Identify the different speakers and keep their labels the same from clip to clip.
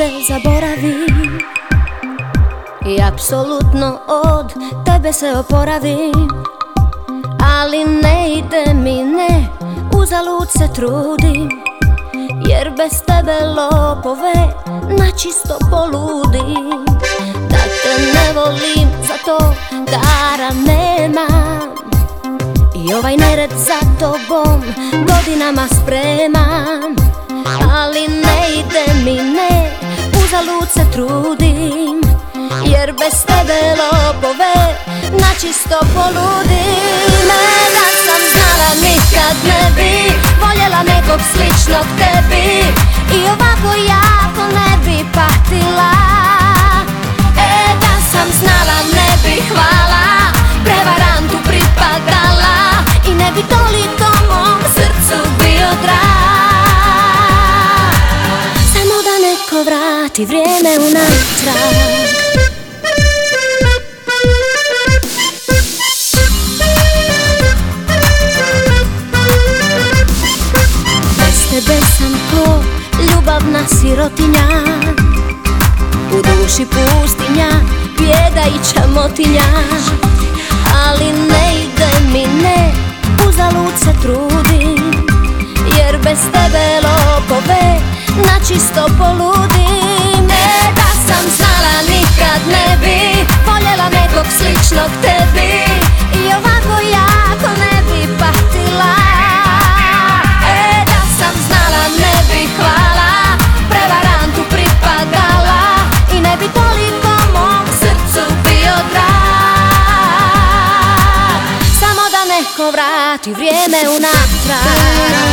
Speaker 1: te zaboravim. I apsolutno od tebe se oporavim. Ali ne ide mi ne, uzalud se trudim. Jer bez tebe lopove načisto poludim. Da te ne volim, zato dara nemam. I ovaj nered za tobom godinama spremam Ali ne ide mi ne, uzalud se trudim Jer bez tebe lopove načisto poludim. Ne da sam znala nikad ne bi Voljela nekog sličnog tebi vrati vrijeme unatrag. Bez tebe sam ko ljubavna sirotinja. U duši pustinja, bijeda i čamotinja. Ali ne ide mi ne, uzalud se trudim. Jer bez tebe lopove načisto poludim E da sam znala nikad ne bi Voljela nekog sličnog tebi. I ovako jako ne bi patila. E da sam znala ne bi hvala. Prevarantu pripadala. I ne bi toliko mom srcu bio drag. Samo da neko vrati vrijeme unatrag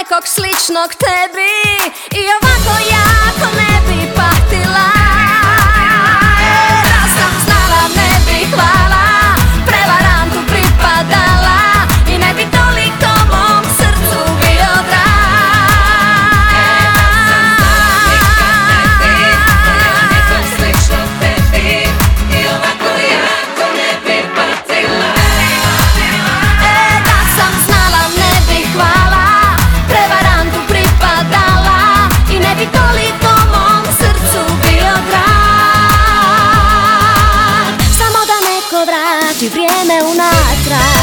Speaker 1: nekog sličnog tebi. I ovako ja ci viene un'altra